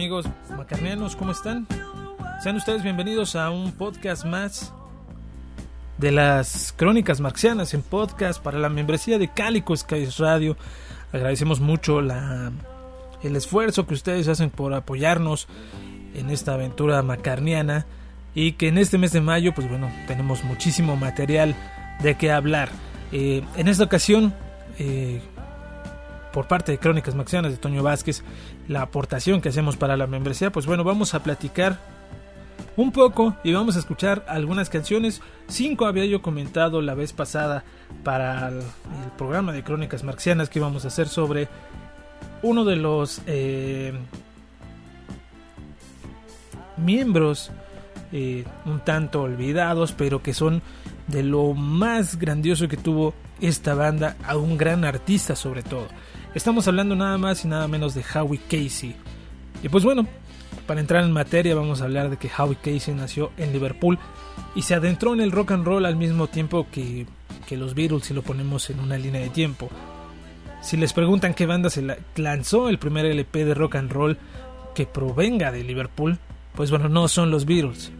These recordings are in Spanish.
amigos macarnianos? ¿Cómo están? Sean ustedes bienvenidos a un podcast más de las crónicas marxianas en podcast para la membresía de Cálico Skies Radio. Agradecemos mucho la, el esfuerzo que ustedes hacen por apoyarnos en esta aventura macarniana y que en este mes de mayo pues bueno tenemos muchísimo material de qué hablar. Eh, en esta ocasión eh, por parte de Crónicas Maxianas de Toño Vázquez, la aportación que hacemos para la membresía, pues bueno, vamos a platicar un poco y vamos a escuchar algunas canciones. Cinco había yo comentado la vez pasada para el, programa de Crónicas Marxianas que íbamos a hacer sobre uno de los eh, miembros eh, un tanto olvidados, pero que son de lo más grandioso que tuvo esta banda, a un gran artista sobre todo. Estamos hablando nada más y nada menos de Howie Casey. Y pues bueno, para entrar en materia vamos a hablar de que Howie Casey nació en Liverpool y se adentró en el rock and roll al mismo tiempo que, que los Beatles si lo ponemos en una línea de tiempo. Si les preguntan qué banda se lanzó el primer LP de rock and roll que provenga de Liverpool, pues bueno, no son los Beatles.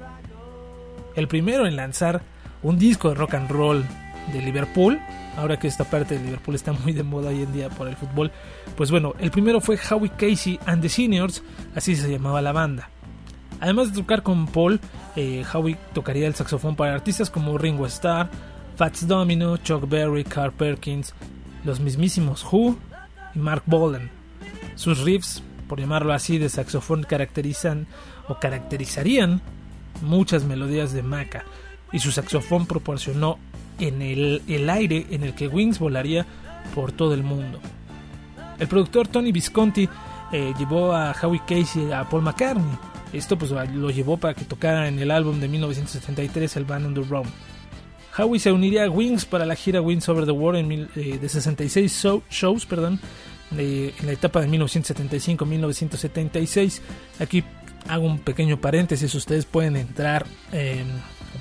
El primero en lanzar un disco de rock and roll de Liverpool ahora que esta parte de Liverpool está muy de moda hoy en día por el fútbol. Pues bueno, el primero fue Howie Casey and the Seniors, así se llamaba la banda. Además de tocar con Paul, eh, Howie tocaría el saxofón para artistas como Ringo Starr, Fats Domino, Chuck Berry, Carl Perkins, los mismísimos Who y Mark Bolan. Sus riffs, por llamarlo así, de saxofón caracterizan o caracterizarían muchas melodías de Maca y su saxofón proporcionó en el, aire en el que Wings volaría por todo el mundo. El productor Tony Visconti eh, llevó a Howie Casey a Paul McCartney. Esto pues lo llevó para que tocara en el álbum de 1973 el Band on the Run. Howie se uniría a Wings para la gira Wings Over the World en, eh, de 66 shows perdón, en la etapa de 1975-1976. Aquí hago un pequeño paréntesis, ustedes pueden entrar en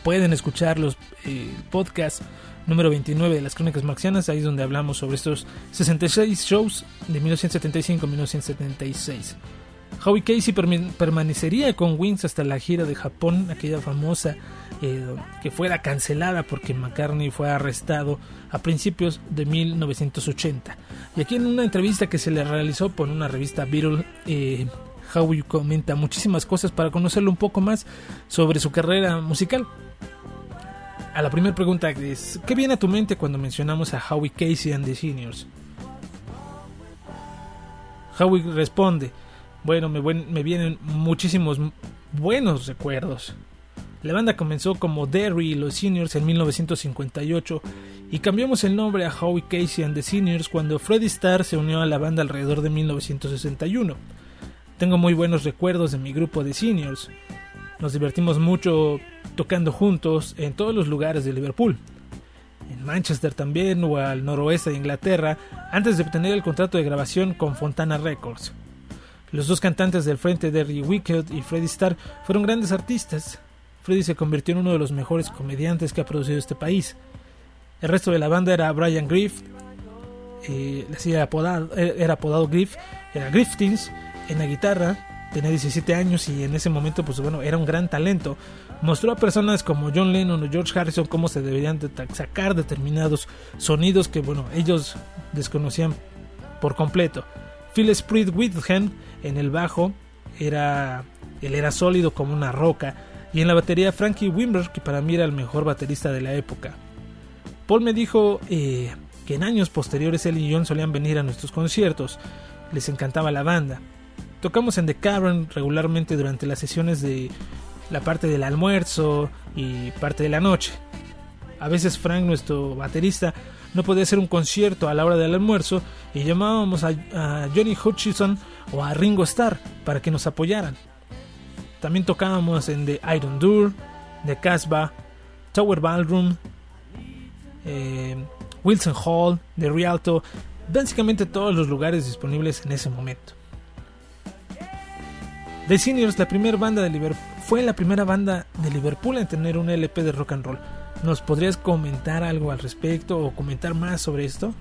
pueden escuchar los eh, podcasts número 29 de las Crónicas Marxianas, ahí es donde hablamos sobre estos 66 shows de 1975-1976. Howie Casey permanecería con Wings hasta la gira de Japón, aquella famosa eh, que fuera cancelada porque McCartney fue arrestado a principios de 1980. Y aquí en una entrevista que se le realizó por una revista Beatle, eh, Howie comenta muchísimas cosas para conocerlo un poco más sobre su carrera musical a la primera pregunta es, ¿qué viene a tu mente cuando mencionamos a Howie Casey and the Seniors? Howie responde, bueno, me, vienen muchísimos buenos recuerdos. La banda comenzó como Derry y los Seniors en 1958 y cambiamos el nombre a Howie Casey and the Seniors cuando Freddie Starr se unió a la banda alrededor de 1961. Tengo muy buenos recuerdos de mi grupo de Seniors. Nos divertimos mucho tocando juntos en todos los lugares de Liverpool. En Manchester también o al noroeste de Inglaterra antes de obtener el contrato de grabación con Fontana Records. Los dos cantantes del frente, Derry Wicked y Freddie Starr, fueron grandes artistas. Freddie se convirtió en uno de los mejores comediantes que ha producido este país. El resto de la banda era Brian Griff, eh, apodado, era apodado era Griftins en la guitarra, tenía 17 años y en ese momento pues bueno era un gran talento. Mostró a personas como John Lennon o George Harrison cómo se deberían de sacar determinados sonidos que bueno ellos desconocían por completo. Phil Sprit Whitham en el bajo era él era sólido como una roca. Y en la batería Frankie Wimber que para mí era el mejor baterista de la época. Paul me dijo eh, que en años posteriores él y John solían venir a nuestros conciertos. Les encantaba la banda Tocamos en The Cavern regularmente durante las sesiones de la parte del almuerzo y parte de la noche. A veces Frank, nuestro baterista, no podía hacer un concierto a la hora del almuerzo y llamábamos a, Johnny Hutchison o a Ringo Starr para que nos apoyaran. También tocábamos en The Iron Door, The Casbah, Tower Ballroom, eh, Wilson Hall, The Rialto, básicamente todos los lugares disponibles en ese momento. The Seniors, la primera banda de Liverpool, fue la primera banda de Liverpool en tener un LP de rock and roll. ¿Nos podrías comentar algo al respecto o comentar más sobre esto?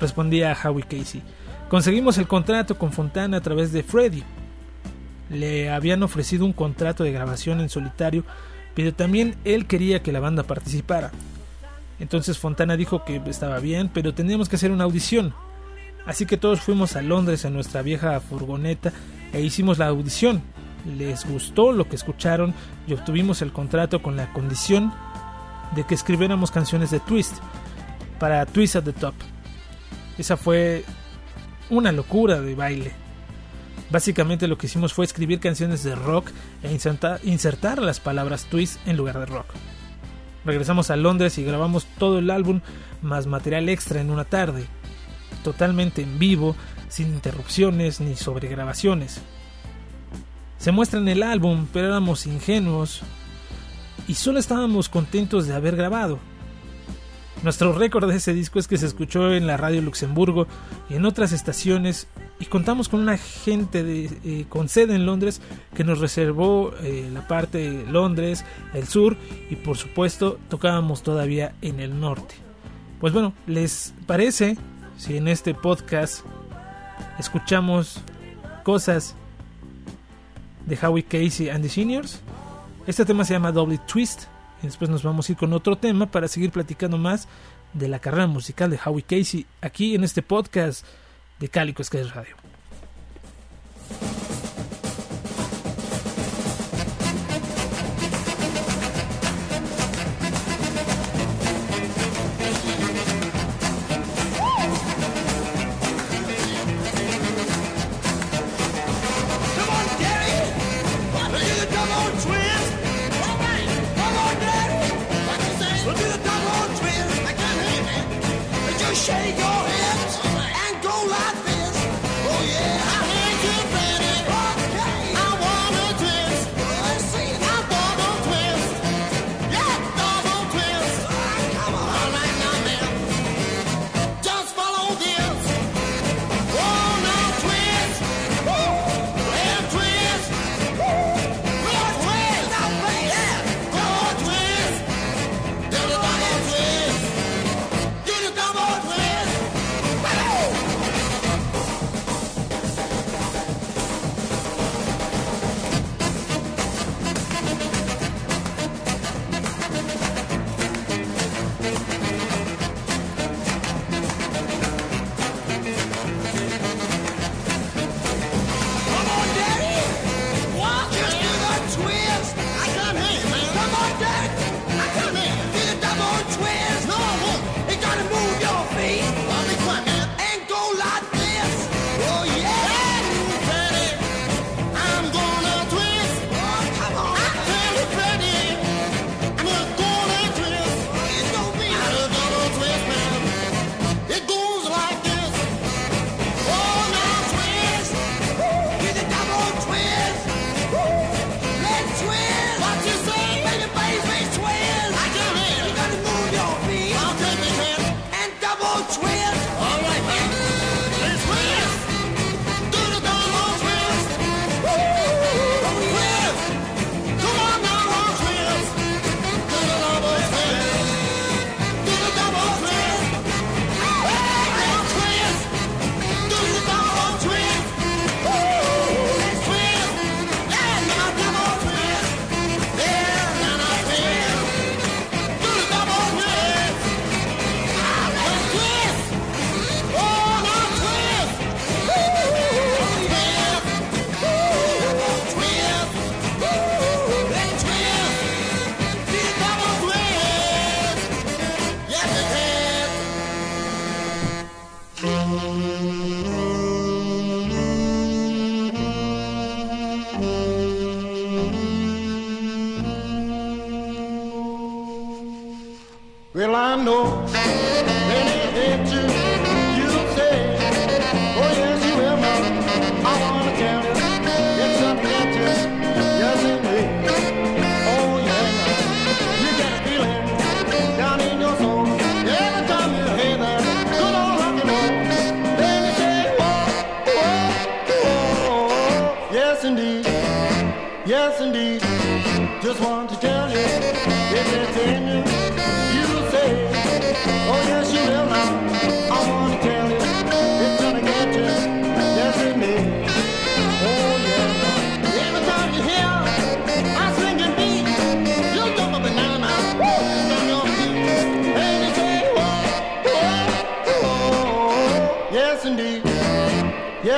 Respondía Howie Casey. Conseguimos el contrato con Fontana a través de Freddy. Le habían ofrecido un contrato de grabación en solitario, pero también él quería que la banda participara. Entonces Fontana dijo que estaba bien, pero teníamos que hacer una audición. Así que todos fuimos a Londres en nuestra vieja furgoneta e hicimos la audición. Les gustó lo que escucharon y obtuvimos el contrato con la condición de que escribiéramos canciones de Twist para Twist at the Top. Esa fue una locura de baile. Básicamente lo que hicimos fue escribir canciones de rock e insertar, las palabras twist en lugar de rock. Regresamos a Londres y grabamos todo el álbum más material extra en una tarde, totalmente en vivo, sin interrupciones ni sobregrabaciones. Se muestra en el álbum, pero éramos ingenuos y solo estábamos contentos de haber grabado. Nuestro récord de ese disco es que se escuchó en la radio Luxemburgo y en otras estaciones y contamos con una gente eh, con sede en Londres que nos reservó eh, la parte de Londres, el sur y por supuesto tocábamos todavía en el norte. Pues bueno, ¿les parece si en este podcast escuchamos cosas de Howie Casey and the Seniors? Este tema se llama Double Twist y después nos vamos a ir con otro tema para seguir platicando más de la carrera musical de Howie Casey aquí en este podcast de Cálico Sketch Radio.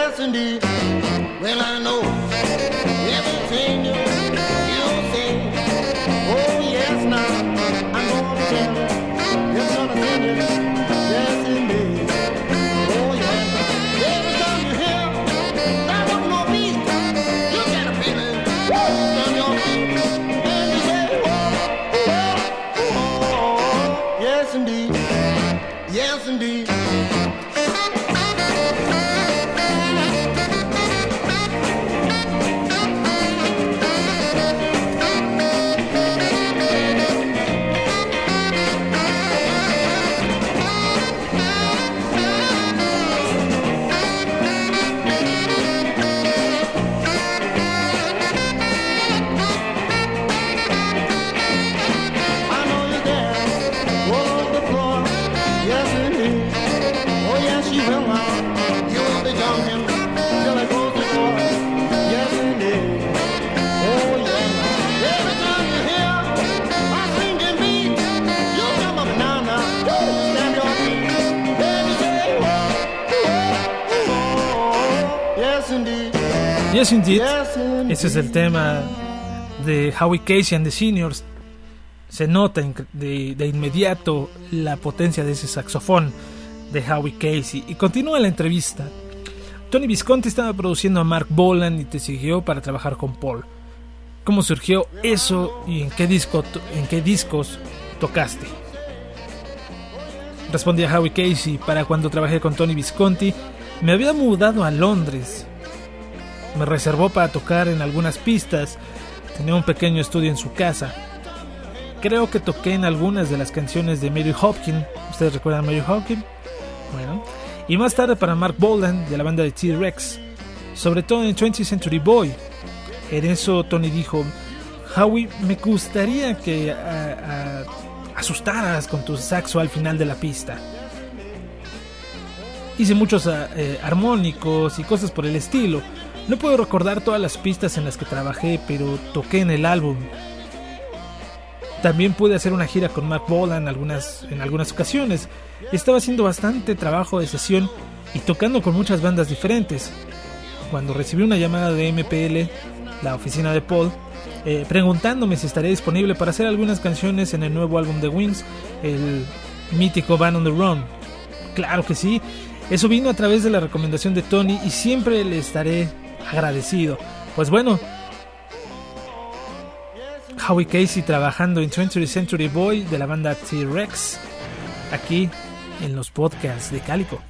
Yes, indeed. Ese es el tema de Howie Casey and the Seniors. Se nota de, de inmediato la potencia de ese saxofón de Howie Casey. Y continúa la entrevista. Tony Visconti estaba produciendo a Mark Bolan y te siguió para trabajar con Paul. ¿Cómo surgió eso y en qué, disco, en qué discos tocaste? Respondía Howie Casey, para cuando trabajé con Tony Visconti, me había mudado a Londres me reservó para tocar en algunas pistas. Tenía un pequeño estudio en su casa. Creo que toqué en algunas de las canciones de Mary Hopkins. ¿Ustedes recuerdan a Mary Hopkins? Bueno. Y más tarde para Mark Bolan de la banda de T-Rex. Sobre todo en 20th Century Boy. En eso Tony dijo, Howie, me gustaría que asustaras con tu saxo al final de la pista. Hice muchos eh, armónicos y cosas por el estilo. No puedo recordar todas las pistas en las que trabajé, pero toqué en el álbum. También pude hacer una gira con Mark Bolan en algunas, en algunas ocasiones. Estaba haciendo bastante trabajo de sesión y tocando con muchas bandas diferentes. Cuando recibí una llamada de MPL, la oficina de Paul, eh, preguntándome si estaría disponible para hacer algunas canciones en el nuevo álbum de Wings, el mítico Band on the Run. Claro que sí, eso vino a través de la recomendación de Tony y siempre le estaré agradecido. Pues bueno, Howie Casey trabajando en 20th Century Boy de la banda T-Rex, aquí en los podcasts de Cálico.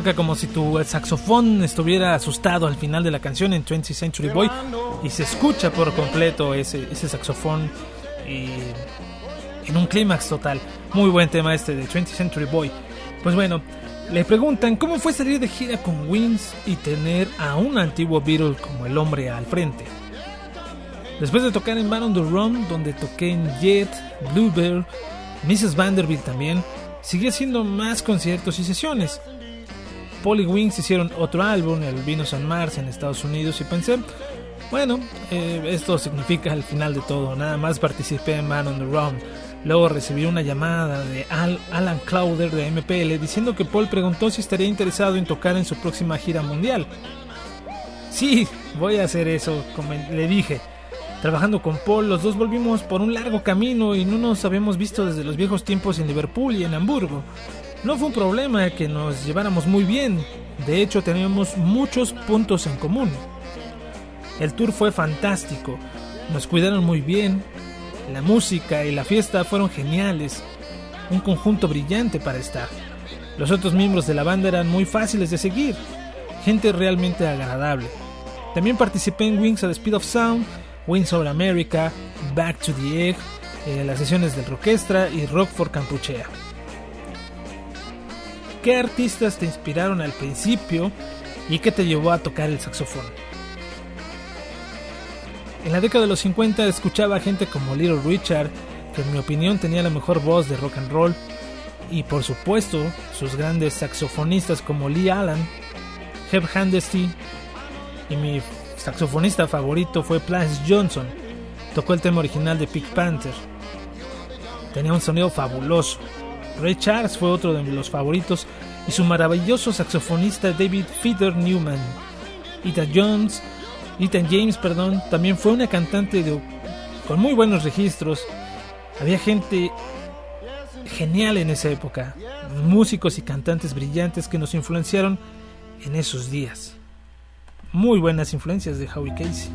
Toca como si tu saxofón estuviera asustado al final de la canción en 20th Century Boy y se escucha por completo ese, ese saxofón en un clímax total. Muy buen tema este de 20th Century Boy. Pues bueno, le preguntan cómo fue salir de gira con Wings y tener a un antiguo Beatle como el hombre al frente. Después de tocar en Man on the Run, donde toqué en Jet, Bluebird, Mrs. Vanderbilt también, seguí haciendo más conciertos y sesiones. Paul y Wings hicieron otro álbum, el Venus on Mars, en Estados Unidos, y pensé, bueno, eh, esto significa el final de todo. Nada más participé en Man on the Run Luego recibí una llamada de Alan Clowder de MPL diciendo que Paul preguntó si estaría interesado en tocar en su próxima gira mundial. Sí, voy a hacer eso, como le dije. Trabajando con Paul, los dos volvimos por un largo camino y no nos habíamos visto desde los viejos tiempos en Liverpool y en Hamburgo. No fue un problema que nos lleváramos muy bien, de hecho teníamos muchos puntos en común. El tour fue fantástico, nos cuidaron muy bien, la música y la fiesta fueron geniales, un conjunto brillante para estar. Los otros miembros de la banda eran muy fáciles de seguir, gente realmente agradable. También participé en Wings of the Speed of Sound, Wings over America, Back to the Egg, eh, las sesiones del Rockestra y Rock for Campuchea. ¿Qué artistas te inspiraron al principio y qué te llevó a tocar el saxofón? En la década de los 50 escuchaba a gente como Little Richard, que en mi opinión tenía la mejor voz de rock and roll, y por supuesto sus grandes saxofonistas como Lee Allen, Hep Handesty, y mi saxofonista favorito fue Place Johnson. Tocó el tema original de Pink Panther. Tenía un sonido fabuloso. Ray Charles fue otro de los favoritos y su maravilloso saxofonista David Feather Newman. Ita Jones Ethan James, perdón, también fue una cantante de, con muy buenos registros. Había gente genial en esa época, músicos y cantantes brillantes que nos influenciaron en esos días. Muy buenas influencias de Howie Casey.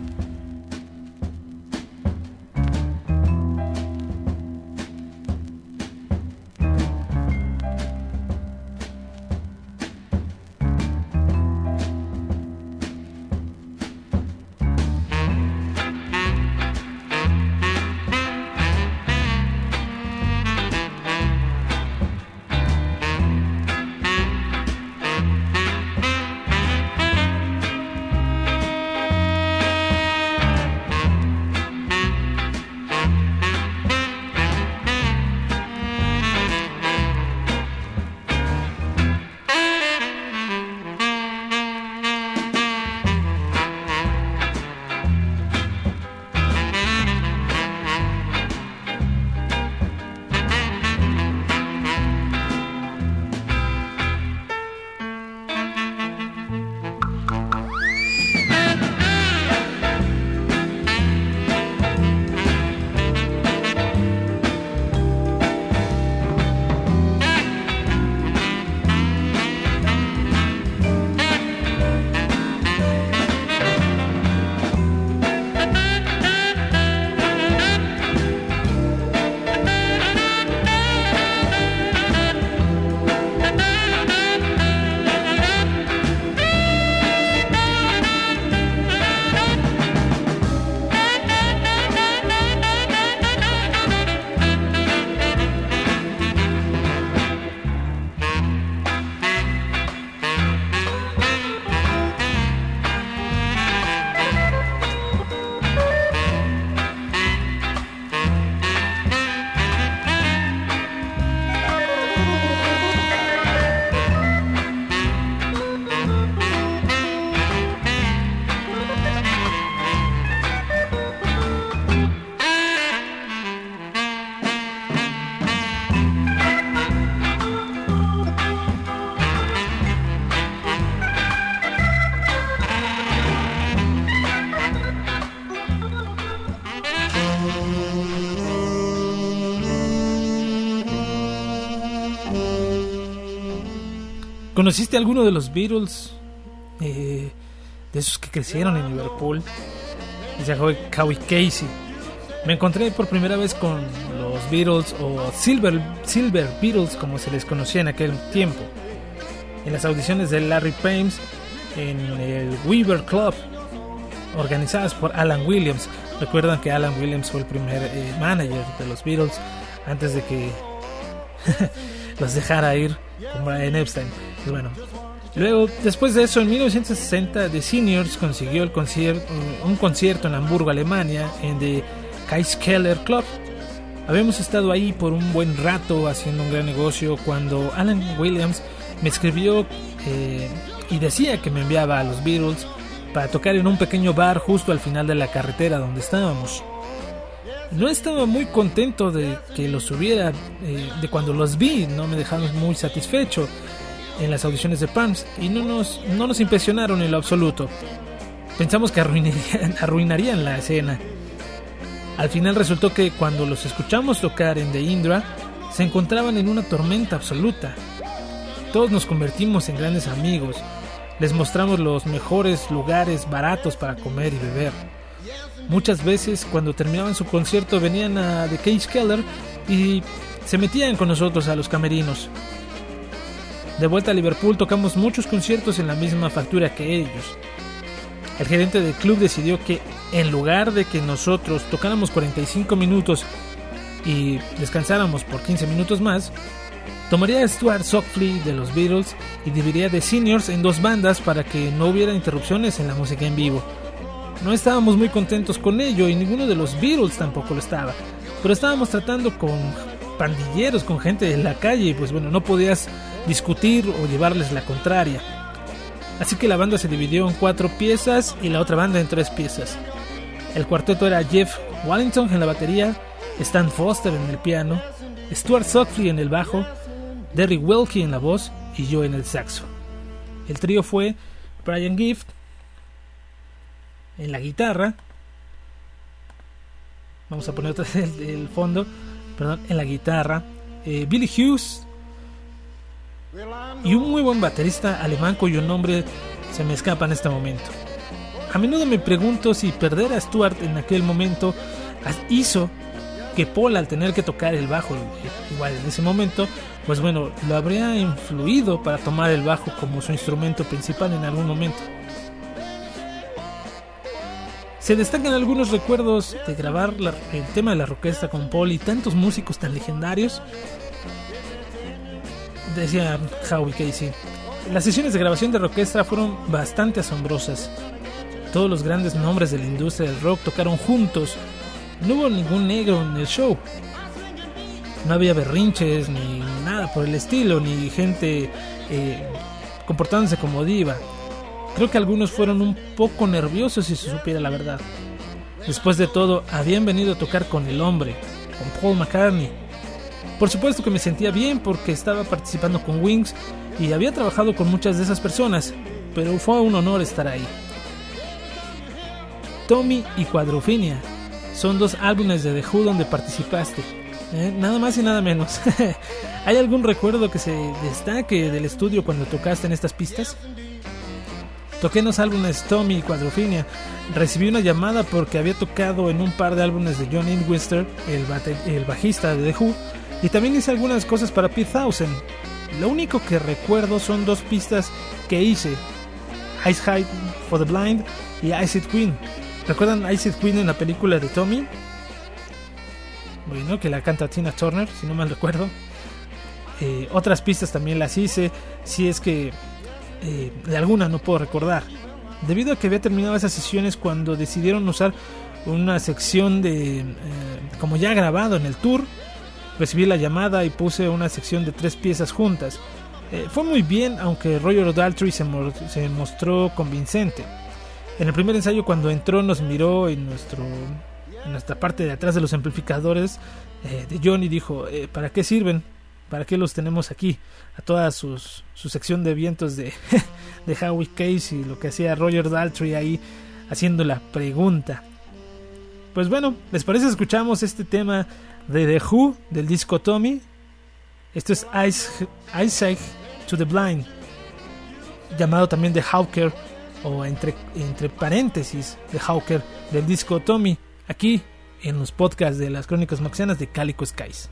¿Conociste alguno de los Beatles? Eh, de esos que crecieron en Liverpool. Dice Howie Casey. Me encontré por primera vez con los Beatles o Silver, Silver Beatles como se les conocía en aquel tiempo. en las audiciones de Larry Pames en el Weaver Club, organizadas por Alan Williams. Recuerdan que Alan Williams fue el primer eh, manager de los Beatles antes de que los dejara ir Brian Epstein. Bueno, luego, después de eso, en 1960, The Seniors consiguió el concierto, un concierto en Hamburgo, Alemania, en The Keller Club. Habíamos estado ahí por un buen rato haciendo un gran negocio cuando Alan Williams me escribió eh, y decía que me enviaba a los Beatles para tocar en un pequeño bar justo al final de la carretera donde estábamos. No estaba muy contento de que los hubiera, eh, de cuando los vi, no me dejaron muy satisfecho en las audiciones de Palms y no nos, no nos impresionaron en lo absoluto. Pensamos que arruinarían, arruinarían la escena. Al final resultó que cuando los escuchamos tocar en The Indra, se encontraban en una tormenta absoluta. Todos nos convertimos en grandes amigos. Les mostramos los mejores lugares baratos para comer y beber. Muchas veces cuando terminaban su concierto venían a The Cage Keller y se metían con nosotros a los camerinos. De vuelta a Liverpool tocamos muchos conciertos en la misma factura que ellos. El gerente del club decidió que en lugar de que nosotros tocáramos 45 minutos y descansáramos por 15 minutos más, tomaría a Stuart Sockley de los Beatles y dividiría The Seniors en dos bandas para que no hubiera interrupciones en la música en vivo. No estábamos muy contentos con ello y ninguno de los Beatles tampoco lo estaba, pero estábamos tratando con pandilleros, con gente de la calle y pues bueno, no podías discutir o llevarles la contraria. Así que la banda se dividió en cuatro piezas y la otra banda en tres piezas. El cuarteto era Jeff Wallington en la batería, Stan Foster en el piano, Stuart Sutcliffe en el bajo, Derry Wilkie en la voz y yo en el saxo. El trío fue Brian Gift en la guitarra. Vamos a poner otra vez el, fondo. Perdón, en la guitarra. Eh, Billy Hughes y un muy buen baterista alemán cuyo nombre se me escapa en este momento. A menudo me pregunto si perder a Stuart en aquel momento hizo que Paul al tener que tocar el bajo igual en ese momento, pues bueno, lo habría influido para tomar el bajo como su instrumento principal en algún momento. Se destacan algunos recuerdos de grabar el tema de la orquesta con Paul y tantos músicos tan legendarios. Decía Howie Casey, las sesiones de grabación de orquesta fueron bastante asombrosas. Todos los grandes nombres de la industria del rock tocaron juntos. No hubo ningún negro en el show. No había berrinches ni nada por el estilo, ni gente eh, comportándose como diva. Creo que algunos fueron un poco nerviosos si se supiera la verdad. Después de todo, habían venido a tocar con el hombre, con Paul McCartney. Por supuesto que me sentía bien porque estaba participando con Wings y había trabajado con muchas de esas personas, pero fue un honor estar ahí. Tommy y Quadrophenia. Son dos álbumes de The Who donde participaste. ¿eh? Nada más y nada menos. ¿Hay algún recuerdo que se destaque del estudio cuando tocaste en estas pistas? Toqué en los álbumes Tommy y Quadrophenia. Recibí una llamada porque había tocado en un par de álbumes de John Inwister, el, el bajista de The Who, y también hice algunas cosas para Pete Thousand. Lo único que recuerdo son dos pistas que hice: Ice High for the Blind y Ice It Queen. ¿Recuerdan Ice Queen en la película de Tommy? Bueno, que la canta Tina Turner, si no mal recuerdo. Eh, otras pistas también las hice, si es que eh, de alguna no puedo recordar. Debido a que había terminado esas sesiones cuando decidieron usar una sección de, eh, como ya grabado en el tour, recibí la llamada y puse una sección de tres piezas juntas. fue muy bien, aunque Roger Daltrey se, mostró convincente. En el primer ensayo cuando entró nos miró en, nuestro, nuestra parte de atrás de los amplificadores eh, de Johnny dijo, eh, ¿para qué sirven? ¿Para qué los tenemos aquí? A toda su sección de vientos de, de Howie Case y lo que hacía Roger Daltrey ahí haciendo la pregunta. Pues bueno, ¿les parece escuchamos este tema de The Who del disco Tommy? Esto es Ice to the Blind, llamado también The Hawker o entre, entre paréntesis de Hawker del disco Tommy, aquí en los podcasts de las crónicas maxianas de Calico Skies.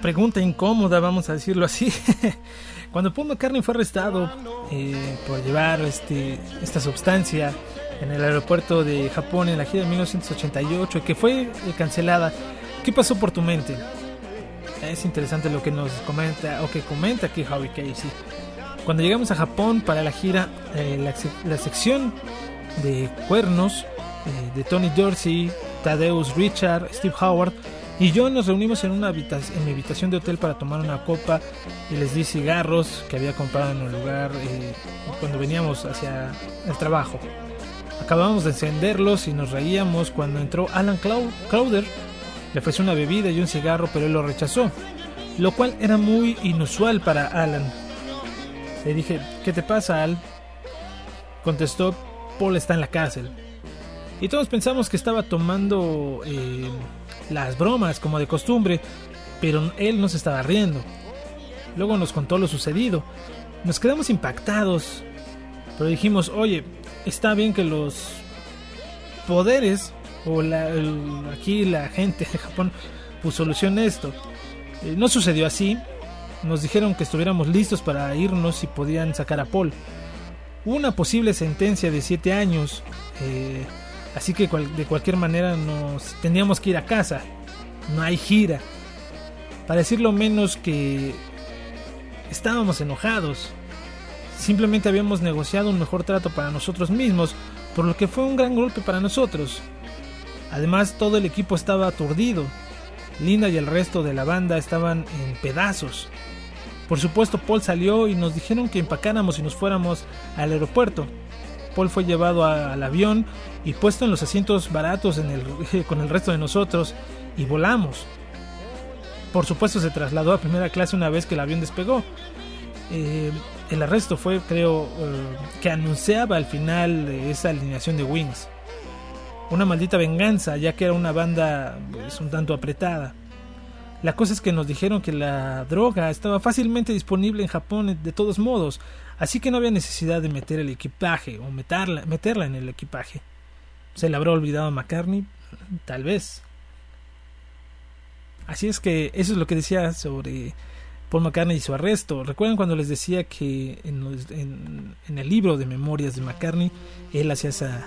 Pregunta incómoda, vamos a decirlo así. Cuando Paul McCartney fue arrestado eh, por llevar este, esta sustancia en el aeropuerto de Japón en la gira de 1988 que fue eh, cancelada, ¿qué pasó por tu mente? Es interesante lo que nos comenta o que comenta aquí Howie Casey. Cuando llegamos a Japón para la gira, eh, la, sección de cuernos de Tony Dorsey, Tadeusz Richard, Steve Howard y yo nos reunimos en, una habitación, en mi habitación de hotel para tomar una copa y les di cigarros que había comprado en un lugar eh, cuando veníamos hacia el trabajo. Acabamos de encenderlos y nos reíamos cuando entró Alan Crowder. Le ofreció una bebida y un cigarro, pero él lo rechazó, lo cual era muy inusual para Alan. Le dije, ¿qué te pasa, Al? Contestó, Paul está en la cárcel. Y todos pensamos que estaba tomando eh, las bromas como de costumbre, pero él no se estaba riendo. Luego nos contó lo sucedido. Nos quedamos impactados, pero dijimos, oye, está bien que los poderes o la, aquí la gente de Japón pues solucione esto. Eh, no sucedió así. Nos dijeron que estuviéramos listos para irnos y podían sacar a Paul. Una posible sentencia de 7 años. Eh, Así que de cualquier manera nos teníamos que ir a casa. No hay gira. Para decirlo menos que estábamos enojados. Simplemente habíamos negociado un mejor trato para nosotros mismos, por lo que fue un gran golpe para nosotros. Además, todo el equipo estaba aturdido. Linda y el resto de la banda estaban en pedazos. Por supuesto, Paul salió y nos dijeron que empacáramos y nos fuéramos al aeropuerto. Paul fue llevado al avión y puesto en los asientos baratos el, con el resto de nosotros y volamos. Por supuesto se trasladó a primera clase una vez que el avión despegó. Eh, el arresto fue, creo, eh, que anunciaba al final de esa alineación de Wings. Una maldita venganza, ya que era una banda pues, un tanto apretada. La cosa es que nos dijeron que la droga estaba fácilmente disponible en Japón de todos modos, así que no había necesidad de meter el equipaje o meterla, meterla en el equipaje. ¿Se le habrá olvidado a McCartney? Tal vez. Así es que eso es lo que decía sobre Paul McCartney y su arresto. ¿Recuerdan cuando les decía que en, el libro de memorias de McCartney él hacía esa,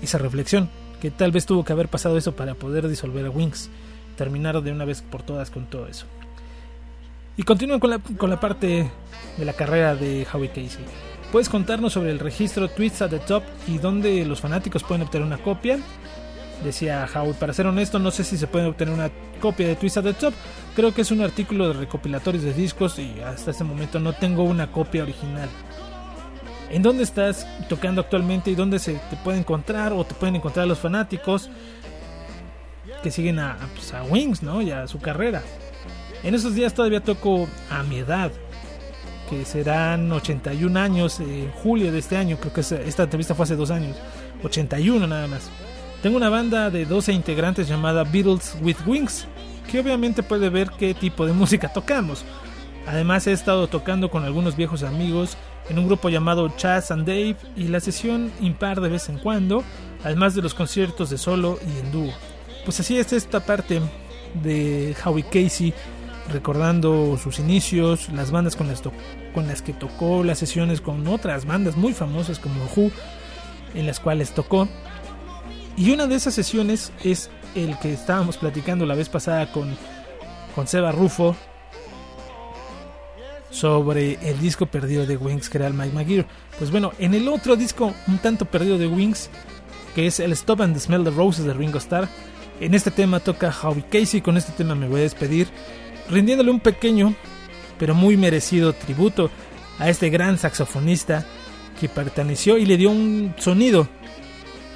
esa reflexión? Que tal vez tuvo que haber pasado eso para poder disolver a Wings. Terminar de una vez por todas con todo eso. Y continúan con la, con la parte de la carrera de Howie Casey. ¿Puedes contarnos sobre el registro Tweets at the Top y dónde los fanáticos pueden obtener una copia? Decía Howie, para ser honesto, no sé si se puede obtener una copia de Tweets at the Top. Creo que es un artículo de recopilatorios de discos y hasta este momento no tengo una copia original. ¿En dónde estás tocando actualmente y dónde se te puede encontrar o te pueden encontrar los fanáticos que siguen a, pues, a Wings, ¿no? Y a su carrera. En esos días todavía toco a mi edad, que serán 81 años en julio de este año. Creo que esta entrevista fue hace dos años. 81 nada más. Tengo una banda de 12 integrantes llamada Beatles with Wings, que obviamente puede ver qué tipo de música tocamos. Además he estado tocando con algunos viejos amigos en un grupo llamado Chaz and Dave y la sesión impar de vez en cuando, además de los conciertos de solo y en dúo. Pues así es esta parte de Howie Casey recordando sus inicios, las bandas con las, con las que tocó, las sesiones con otras bandas muy famosas como Who, en las cuales tocó. Y una de esas sesiones es el que estábamos platicando la vez pasada con, con Seba Rufo sobre el disco perdido de Wings que era el Mike McGear. Pues bueno, en el otro disco un tanto perdido de Wings, que es el Stop and Smell the Roses de Ringo Starr, en este tema toca Howie Casey, con este tema me voy a despedir rindiéndole un pequeño pero muy merecido tributo a este gran saxofonista que perteneció y le dio un sonido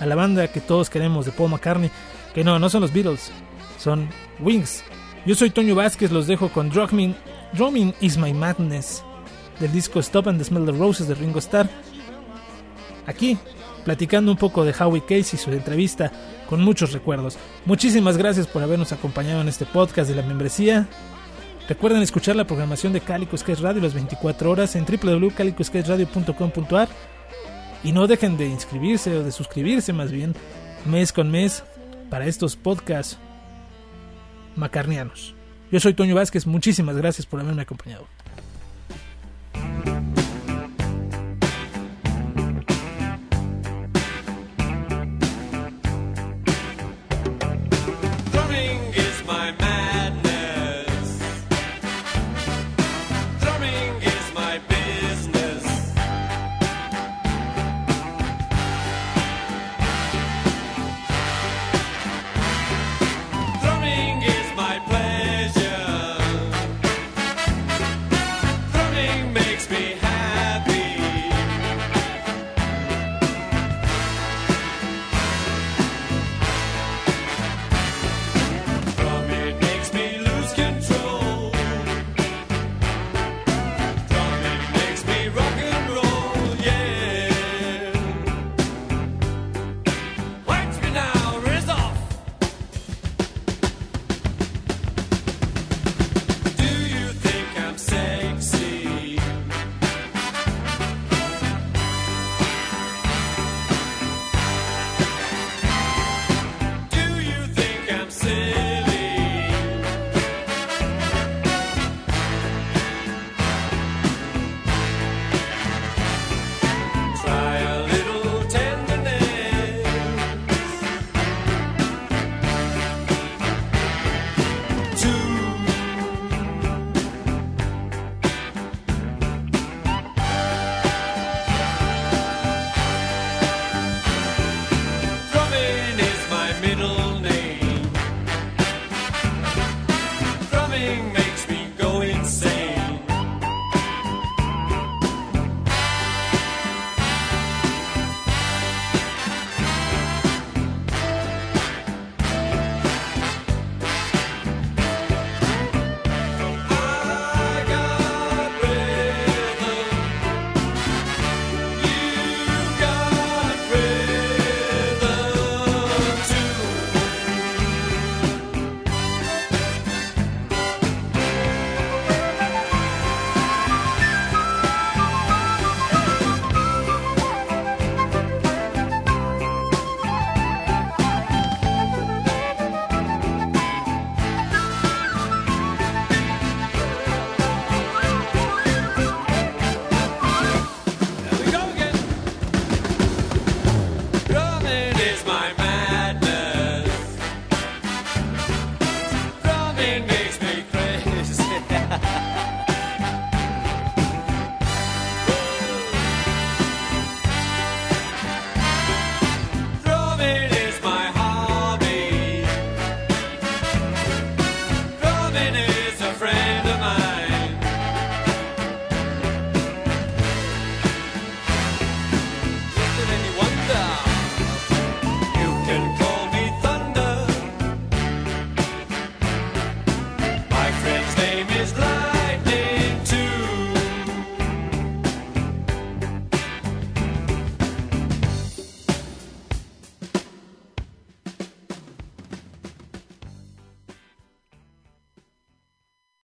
a la banda que todos queremos de Paul McCartney, que no, no son los Beatles, son Wings. Yo soy Toño Vázquez, los dejo con Drumming, Drumming is My Madness del disco Stop and the Smell the Roses de Ringo Starr. Aquí, platicando un poco de Howie Case y su entrevista con muchos recuerdos. Muchísimas gracias por habernos acompañado en este podcast de la membresía. Recuerden escuchar la programación de Calico Sketch Radio las 24 horas en www.calicosketchradio.com.ar y no dejen de inscribirse o de suscribirse más bien mes con mes para estos podcasts macarnianos. Yo soy Toño Vázquez, muchísimas gracias por haberme acompañado.